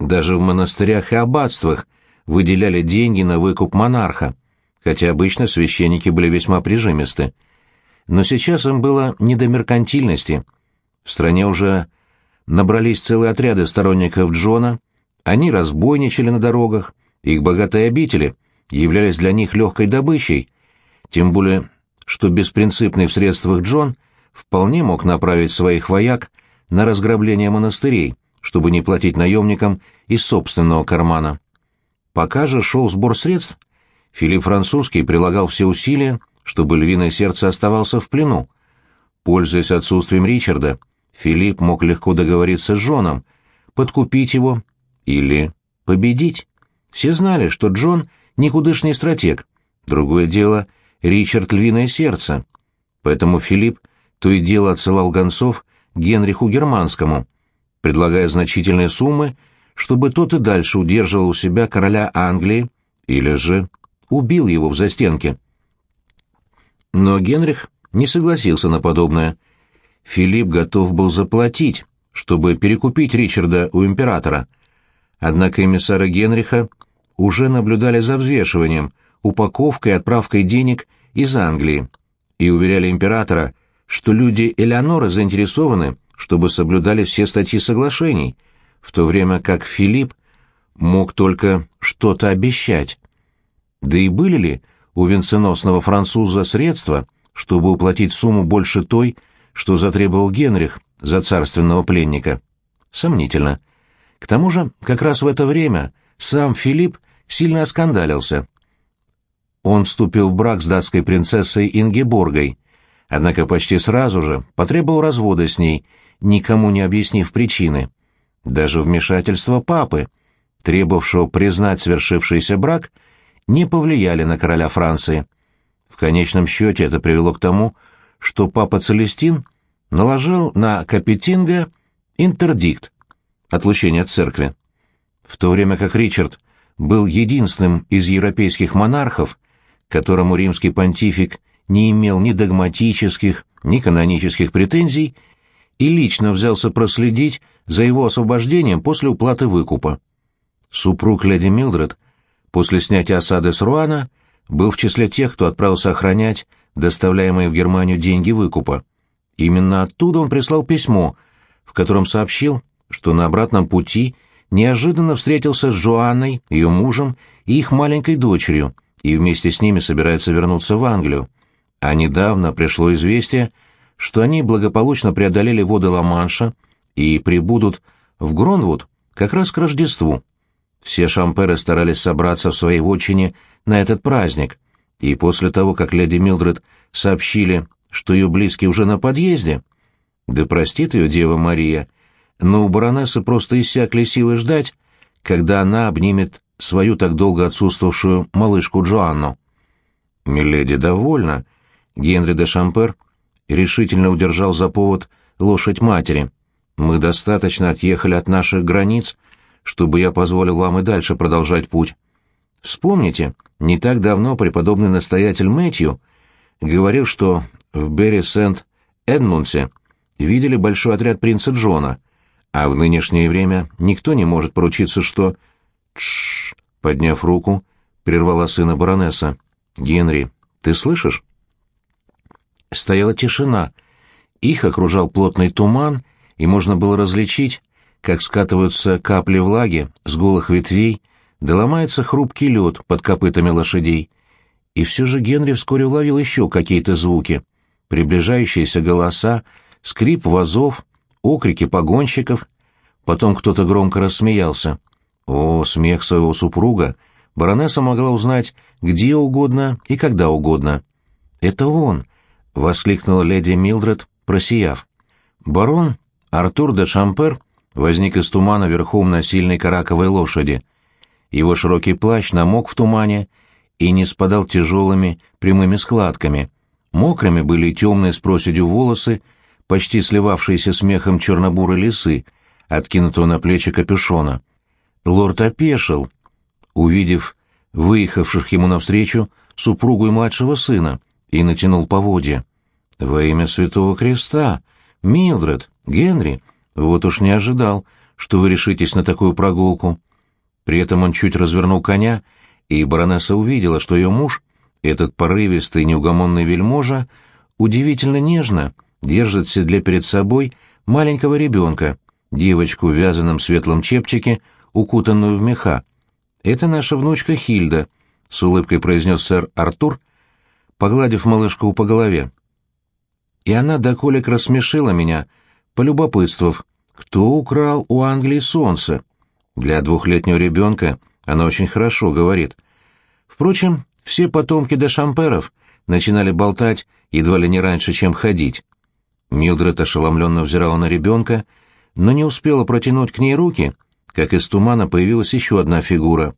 Даже в монастырях и аббатствах выделяли деньги на выкуп монарха, хотя обычно священники были весьма прижимисты. Но сейчас им было не до меркантильности. В стране уже набрались целые отряды сторонников Джона, они разбойничали на дорогах, их богатые обители являлись для них легкой добычей, тем более, что беспринципный в средствах Джон вполне мог направить своих вояк на разграбление монастырей, чтобы не платить наемникам из собственного кармана. Пока же шел сбор средств, Филипп Французский прилагал все усилия, чтобы львиное сердце оставался в плену. Пользуясь отсутствием Ричарда, Филипп мог легко договориться с Джоном, подкупить его или победить. Все знали, что Джон — никудышный стратег. Другое дело — Ричард — львиное сердце. Поэтому Филипп то и дело отсылал гонцов Генриху Германскому, предлагая значительные суммы, чтобы тот и дальше удерживал у себя короля Англии или же убил его в застенке. Но Генрих не согласился на подобное. Филипп готов был заплатить, чтобы перекупить Ричарда у императора. Однако эмиссары Генриха уже наблюдали за взвешиванием, упаковкой и отправкой денег из Англии и уверяли императора, что люди Элеоноры заинтересованы, чтобы соблюдали все статьи соглашений, в то время как Филипп мог только что-то обещать. Да и были ли у венценосного француза средства, чтобы уплатить сумму больше той, что затребовал Генрих за царственного пленника? Сомнительно. К тому же, как раз в это время сам Филипп сильно оскандалился. Он вступил в брак с датской принцессой Ингеборгой, однако почти сразу же потребовал развода с ней, никому не объяснив причины. Даже вмешательство папы, требовавшего признать свершившийся брак, не повлияли на короля Франции. В конечном счете это привело к тому, что папа Целестин наложил на Капетинга интердикт, отлучение от церкви. В то время как Ричард был единственным из европейских монархов, которому римский понтифик не имел ни догматических, ни канонических претензий и лично взялся проследить за его освобождением после уплаты выкупа. Супруг леди Милдред после снятия осады с Руана был в числе тех, кто отправился охранять доставляемые в Германию деньги выкупа. Именно оттуда он прислал письмо, в котором сообщил, что на обратном пути неожиданно встретился с Жоанной, ее мужем и их маленькой дочерью, и вместе с ними собирается вернуться в Англию а недавно пришло известие, что они благополучно преодолели воды Ла-Манша и прибудут в Гронвуд как раз к Рождеству. Все шамперы старались собраться в своей вотчине на этот праздник, и после того, как леди Милдред сообщили, что ее близкие уже на подъезде, да простит ее Дева Мария, но у баронессы просто иссякли силы ждать, когда она обнимет свою так долго отсутствовавшую малышку Джоанну. «Миледи довольна», Генри де Шампер решительно удержал за повод лошадь матери. «Мы достаточно отъехали от наших границ, чтобы я позволил вам и дальше продолжать путь. Вспомните, не так давно преподобный настоятель Мэтью говорил, что в Берри-Сент-Эдмунсе видели большой отряд принца Джона, а в нынешнее время никто не может поручиться, что... Тш, подняв руку, прервала сына баронесса. «Генри, ты слышишь?» Стояла тишина. Их окружал плотный туман, и можно было различить, как скатываются капли влаги с голых ветвей, да ломается хрупкий лед под копытами лошадей. И все же Генри вскоре уловил еще какие-то звуки. Приближающиеся голоса, скрип вазов, окрики погонщиков. Потом кто-то громко рассмеялся. О, смех своего супруга! Баронесса могла узнать где угодно и когда угодно. Это он, — воскликнула леди Милдред, просияв. Барон Артур де Шампер возник из тумана верхом на сильной караковой лошади. Его широкий плащ намок в тумане и не спадал тяжелыми прямыми складками. Мокрыми были темные с проседью волосы, почти сливавшиеся с мехом чернобурой лисы, откинутого на плечи капюшона. Лорд опешил, увидев выехавших ему навстречу супругу и младшего сына, и натянул поводья. «Во имя Святого Креста! Милдред! Генри! Вот уж не ожидал, что вы решитесь на такую прогулку». При этом он чуть развернул коня, и баронесса увидела, что ее муж, этот порывистый неугомонный вельможа, удивительно нежно держит в седле перед собой маленького ребенка, девочку в вязаном светлом чепчике, укутанную в меха. «Это наша внучка Хильда», — с улыбкой произнес сэр Артур, погладив малышку по голове. И она до колик рассмешила меня, полюбопытствовав, кто украл у Англии солнце. Для двухлетнего ребенка она очень хорошо говорит. Впрочем, все потомки де Шамперов начинали болтать едва ли не раньше, чем ходить. Милдред ошеломленно взирала на ребенка, но не успела протянуть к ней руки, как из тумана появилась еще одна фигура,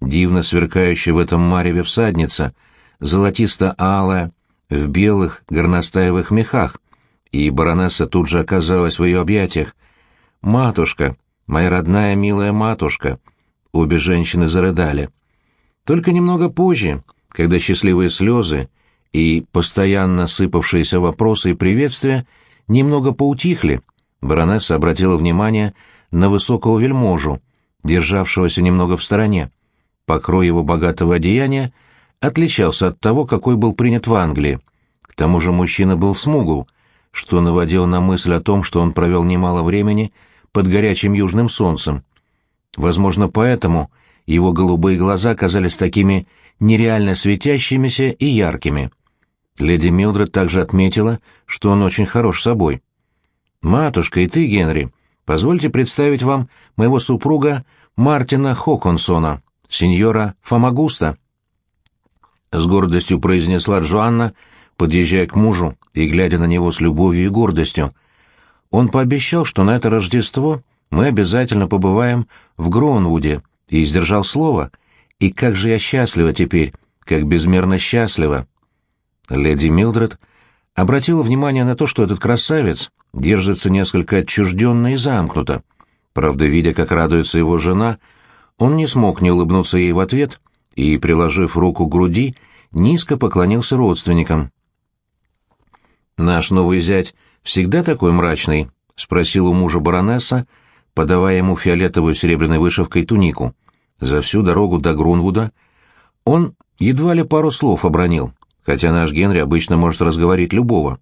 дивно сверкающая в этом мареве всадница, золотисто-алая, в белых горностаевых мехах, и баронесса тут же оказалась в ее объятиях. «Матушка, моя родная милая матушка!» Обе женщины зарыдали. Только немного позже, когда счастливые слезы и постоянно сыпавшиеся вопросы и приветствия немного поутихли, баронесса обратила внимание на высокого вельможу, державшегося немного в стороне. Покрой его богатого одеяния отличался от того, какой был принят в Англии. К тому же мужчина был смугл, что наводило на мысль о том, что он провел немало времени под горячим южным солнцем. Возможно, поэтому его голубые глаза казались такими нереально светящимися и яркими. Леди Милдред также отметила, что он очень хорош собой. «Матушка и ты, Генри, позвольте представить вам моего супруга Мартина Хоконсона, сеньора Фомагуста». С гордостью произнесла Джоанна, подъезжая к мужу и глядя на него с любовью и гордостью. Он пообещал, что на это Рождество мы обязательно побываем в Гроунвуде, и сдержал слово. И как же я счастлива теперь, как безмерно счастлива. Леди Милдред обратила внимание на то, что этот красавец держится несколько отчужденно и замкнуто. Правда, видя, как радуется его жена, он не смог не улыбнуться ей в ответ и, приложив руку к груди, низко поклонился родственникам. «Наш новый зять всегда такой мрачный?» — спросил у мужа баронесса, подавая ему фиолетовую серебряной вышивкой тунику. За всю дорогу до Грунвуда он едва ли пару слов обронил, хотя наш Генри обычно может разговорить любого.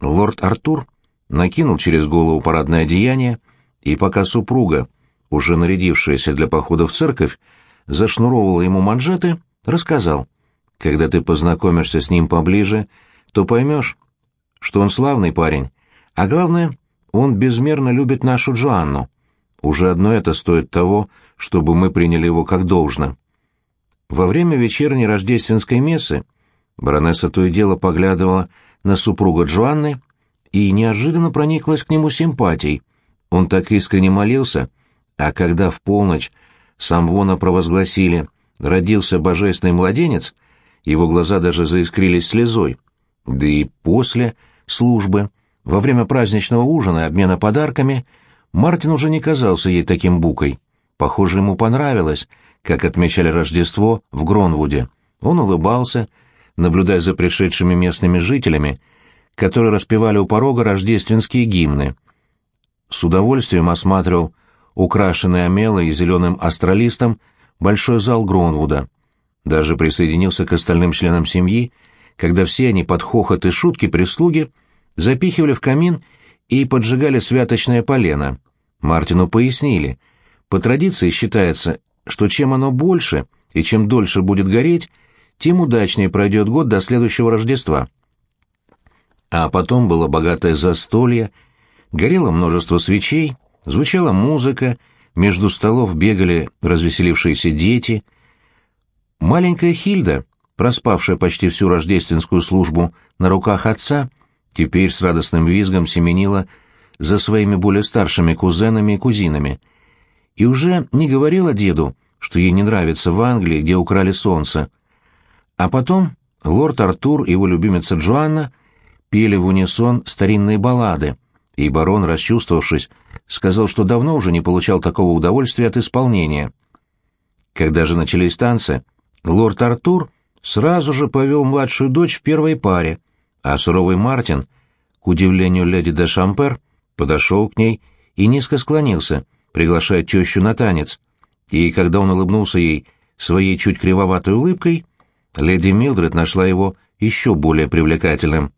Лорд Артур накинул через голову парадное одеяние, и пока супруга, уже нарядившаяся для похода в церковь, зашнуровывала ему манжеты, рассказал. «Когда ты познакомишься с ним поближе, то поймешь, что он славный парень, а главное, он безмерно любит нашу Джоанну. Уже одно это стоит того, чтобы мы приняли его как должно». Во время вечерней рождественской мессы баронесса то и дело поглядывала на супруга Джоанны и неожиданно прониклась к нему симпатией. Он так искренне молился, а когда в полночь Самвона провозгласили «родился божественный младенец», его глаза даже заискрились слезой. Да и после службы, во время праздничного ужина и обмена подарками, Мартин уже не казался ей таким букой. Похоже, ему понравилось, как отмечали Рождество в Гронвуде. Он улыбался, наблюдая за пришедшими местными жителями, которые распевали у порога рождественские гимны. С удовольствием осматривал украшенный омелой и зеленым астролистом большой зал Гронвуда. Даже присоединился к остальным членам семьи, когда все они под хохот и шутки прислуги запихивали в камин и поджигали святочное полено. Мартину пояснили. По традиции считается, что чем оно больше и чем дольше будет гореть, тем удачнее пройдет год до следующего Рождества. А потом было богатое застолье, горело множество свечей, звучала музыка, между столов бегали развеселившиеся дети. Маленькая Хильда, проспавшая почти всю рождественскую службу на руках отца, теперь с радостным визгом семенила за своими более старшими кузенами и кузинами. И уже не говорила деду, что ей не нравится в Англии, где украли солнце, а потом лорд Артур и его любимица Джоанна пели в унисон старинные баллады, и барон, расчувствовавшись, сказал, что давно уже не получал такого удовольствия от исполнения. Когда же начались танцы, лорд Артур сразу же повел младшую дочь в первой паре, а суровый Мартин, к удивлению леди де Шампер, подошел к ней и низко склонился, приглашая тещу на танец. И когда он улыбнулся ей своей чуть кривоватой улыбкой, леди Милдред нашла его еще более привлекательным.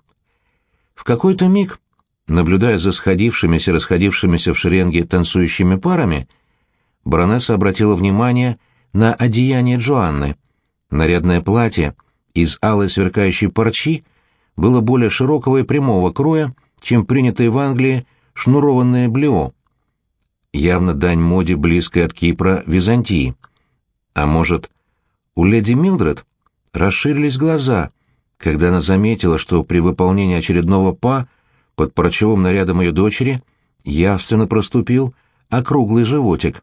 В какой-то миг, наблюдая за сходившимися, расходившимися в шеренге танцующими парами, баронесса обратила внимание на одеяние Джоанны. Нарядное платье из алой сверкающей парчи было более широкого и прямого кроя, чем принятые в Англии шнурованные блео. Явно дань моде близкой от Кипра Византии. А может, у леди Милдред расширились глаза, когда она заметила, что при выполнении очередного па под парчевым нарядом ее дочери явственно проступил округлый животик.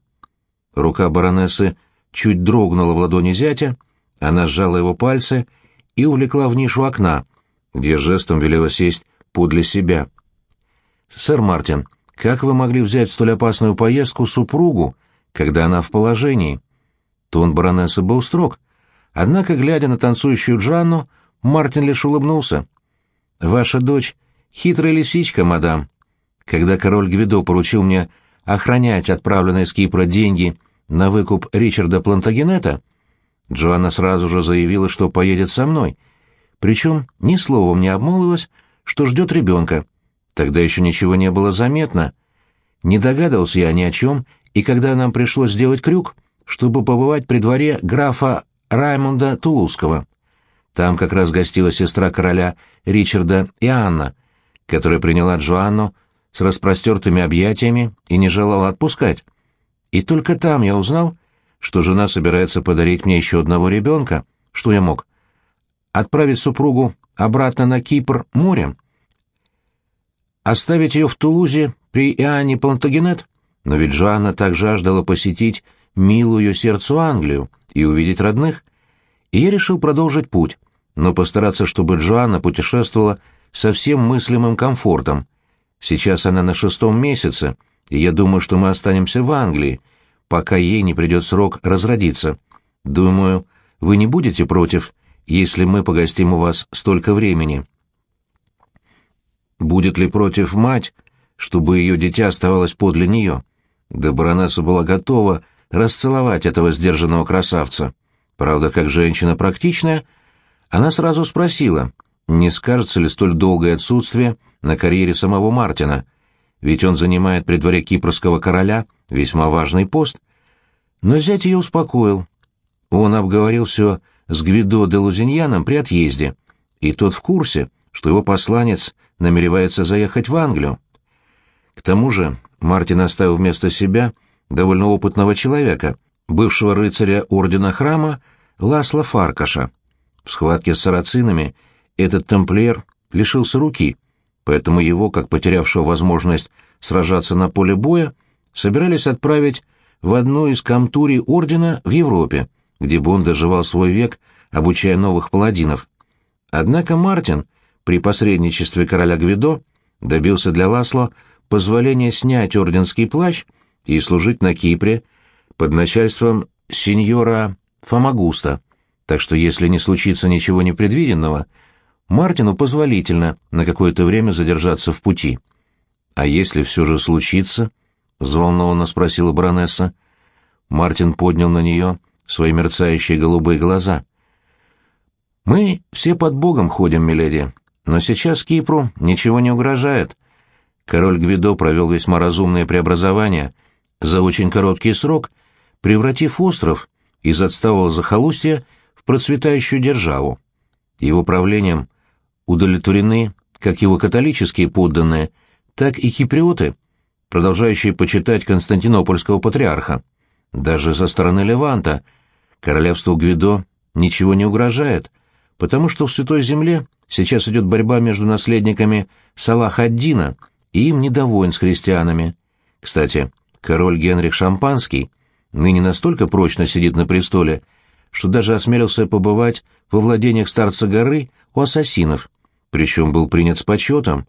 Рука баронессы чуть дрогнула в ладони зятя, она сжала его пальцы и увлекла в нишу окна, где жестом велела сесть подле себя. «Сэр Мартин, как вы могли взять столь опасную поездку супругу, когда она в положении?» Тон баронессы был строг, однако, глядя на танцующую Джанну, Мартин лишь улыбнулся. «Ваша дочь — хитрая лисичка, мадам. Когда король Гвидо поручил мне охранять отправленные с Кипра деньги на выкуп Ричарда Плантагенета, Джоанна сразу же заявила, что поедет со мной, причем ни словом не обмолвилась, что ждет ребенка. Тогда еще ничего не было заметно. Не догадывался я ни о чем, и когда нам пришлось сделать крюк, чтобы побывать при дворе графа Раймонда Тулузского. Там как раз гостила сестра короля Ричарда и Анна, которая приняла Джоанну с распростертыми объятиями и не желала отпускать. И только там я узнал, что жена собирается подарить мне еще одного ребенка. Что я мог? Отправить супругу обратно на Кипр морем? Оставить ее в Тулузе при Иоанне Плантагенет? Но ведь Жанна так жаждала посетить милую сердцу Англию и увидеть родных. И я решил продолжить путь, но постараться, чтобы Джоанна путешествовала со всем мыслимым комфортом. Сейчас она на шестом месяце, и я думаю, что мы останемся в Англии, пока ей не придет срок разродиться. Думаю, вы не будете против, если мы погостим у вас столько времени. Будет ли против мать, чтобы ее дитя оставалось подле нее? Да баронесса была готова расцеловать этого сдержанного красавца. Правда, как женщина практичная, она сразу спросила, не скажется ли столь долгое отсутствие на карьере самого Мартина, ведь он занимает при дворе кипрского короля весьма важный пост. Но зять ее успокоил. Он обговорил все с Гвидо де Лузиньяном при отъезде, и тот в курсе, что его посланец намеревается заехать в Англию. К тому же Мартин оставил вместо себя довольно опытного человека, бывшего рыцаря Ордена Храма Ласла Фаркаша. В схватке с сарацинами этот тамплиер лишился руки, поэтому его, как потерявшего возможность сражаться на поле боя, собирались отправить в одну из камтурий Ордена в Европе, где бы он доживал свой век, обучая новых паладинов. Однако Мартин при посредничестве короля Гвидо добился для Ласло позволения снять орденский плащ и служить на Кипре под начальством сеньора Фомагуста, так что если не случится ничего непредвиденного, Мартину позволительно на какое-то время задержаться в пути. «А если все же случится?» — взволнованно спросила баронесса. Мартин поднял на нее свои мерцающие голубые глаза. «Мы все под Богом ходим, миледи. Но сейчас Кипру ничего не угрожает. Король Гвидо провел весьма разумные преобразования за очень короткий срок, превратив остров из отсталого захолустья в процветающую державу. Его правлением удовлетворены как его католические подданные, так и киприоты, продолжающие почитать константинопольского патриарха. Даже со стороны Леванта королевству Гвидо ничего не угрожает, потому что в Святой Земле Сейчас идет борьба между наследниками Салах-ад-Дина и им недовоин с христианами. Кстати, король Генрих Шампанский ныне настолько прочно сидит на престоле, что даже осмелился побывать во владениях старца горы у ассасинов, причем был принят с почетом.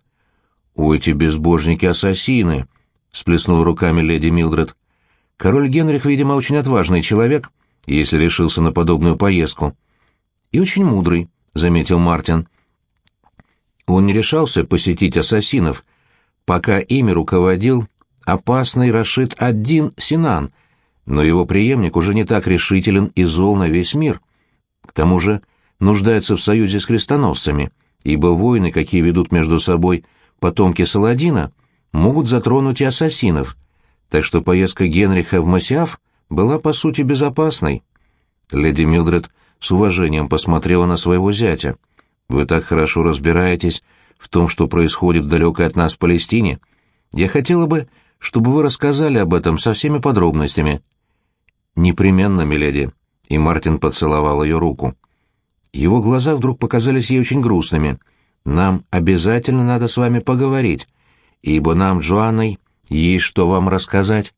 «У эти безбожники-ассасины!» — сплеснула руками леди Милдред. «Король Генрих, видимо, очень отважный человек, если решился на подобную поездку. И очень мудрый», — заметил Мартин. Он не решался посетить ассасинов, пока ими руководил опасный Рашид один Синан, но его преемник уже не так решителен и зол на весь мир. К тому же нуждается в союзе с крестоносцами, ибо войны, какие ведут между собой потомки Саладина, могут затронуть и ассасинов, так что поездка Генриха в Масиаф была по сути безопасной. Леди Милдред с уважением посмотрела на своего зятя. «Вы так хорошо разбираетесь в том, что происходит в далекой от нас Палестине. Я хотела бы, чтобы вы рассказали об этом со всеми подробностями». «Непременно, миледи», — и Мартин поцеловал ее руку. Его глаза вдруг показались ей очень грустными. «Нам обязательно надо с вами поговорить, ибо нам, Джоанной, есть что вам рассказать».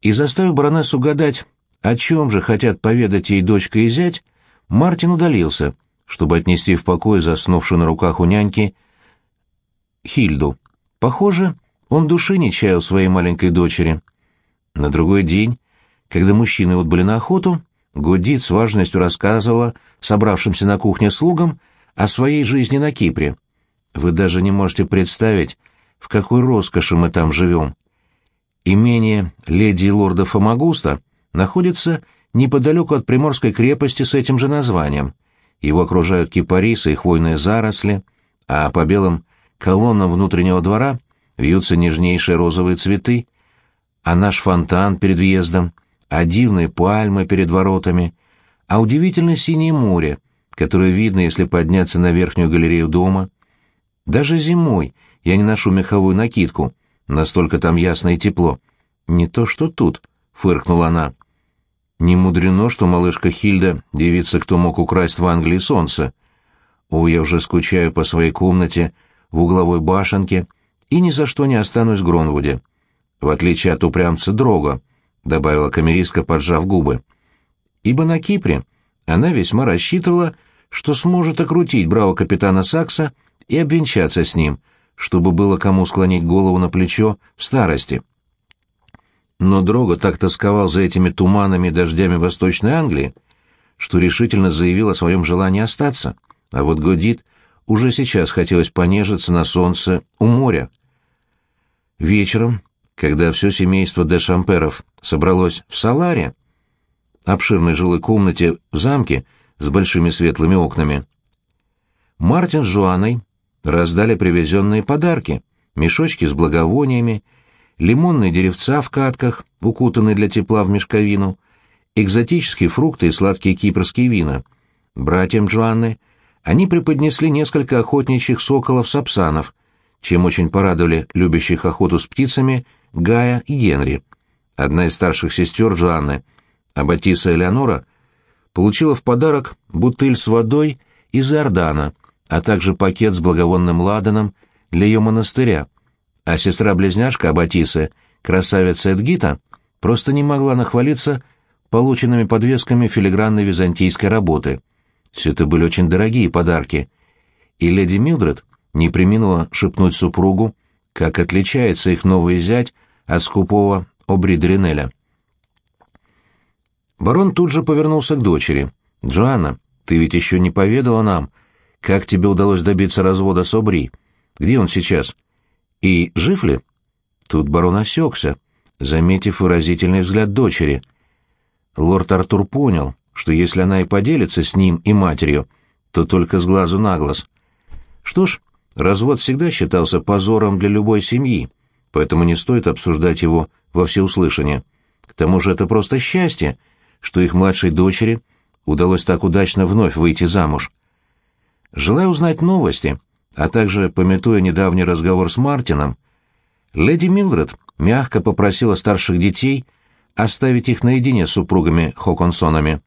И заставив баронессу гадать, о чем же хотят поведать ей дочка и зять, Мартин удалился, чтобы отнести в покой заснувшую на руках у няньки Хильду. Похоже, он души не чаял своей маленькой дочери. На другой день, когда мужчины отбыли на охоту, Гудит с важностью рассказывала собравшимся на кухне слугам о своей жизни на Кипре. Вы даже не можете представить, в какой роскоши мы там живем. Имение леди и лорда Фомагуста находится неподалеку от приморской крепости с этим же названием. Его окружают кипарисы и хвойные заросли, а по белым колоннам внутреннего двора вьются нежнейшие розовые цветы, а наш фонтан перед въездом а дивные пальмы перед воротами, а удивительно синее море, которое видно, если подняться на верхнюю галерею дома. Даже зимой я не ношу меховую накидку, настолько там ясно и тепло. Не то что тут, — фыркнула она. Не мудрено, что малышка Хильда — девица, кто мог украсть в Англии солнце. О, я уже скучаю по своей комнате в угловой башенке и ни за что не останусь в Гронвуде. В отличие от упрямца Дрога, — добавила камеристка, поджав губы. Ибо на Кипре она весьма рассчитывала, что сможет окрутить браво капитана Сакса и обвенчаться с ним, чтобы было кому склонить голову на плечо в старости. Но Дрога так тосковал за этими туманами и дождями Восточной Англии, что решительно заявил о своем желании остаться, а вот Годит уже сейчас хотелось понежиться на солнце у моря. Вечером когда все семейство де Шамперов собралось в Саларе, обширной жилой комнате в замке с большими светлыми окнами, Мартин с Жуаной раздали привезенные подарки, мешочки с благовониями, лимонные деревца в катках, укутанные для тепла в мешковину, экзотические фрукты и сладкие кипрские вина. Братьям Джоанны они преподнесли несколько охотничьих соколов-сапсанов, чем очень порадовали любящих охоту с птицами Гая и Генри. Одна из старших сестер Джоанны, Аббатиса Элеонора, получила в подарок бутыль с водой из Иордана, а также пакет с благовонным ладаном для ее монастыря, а сестра-близняшка Аббатиса, красавица Эдгита, просто не могла нахвалиться полученными подвесками филигранной византийской работы. Все это были очень дорогие подарки, и леди Милдред не приминула шепнуть супругу, как отличается их новый зять от скупого Обри Барон тут же повернулся к дочери. «Джоанна, ты ведь еще не поведала нам, как тебе удалось добиться развода с Обри? Где он сейчас? И жив ли?» Тут барон осекся, заметив выразительный взгляд дочери. Лорд Артур понял, что если она и поделится с ним и матерью, то только с глазу на глаз. Что ж, Развод всегда считался позором для любой семьи, поэтому не стоит обсуждать его во всеуслышание. К тому же это просто счастье, что их младшей дочери удалось так удачно вновь выйти замуж. Желая узнать новости, а также, пометуя недавний разговор с Мартином, леди Милдред мягко попросила старших детей оставить их наедине с супругами Хоконсонами.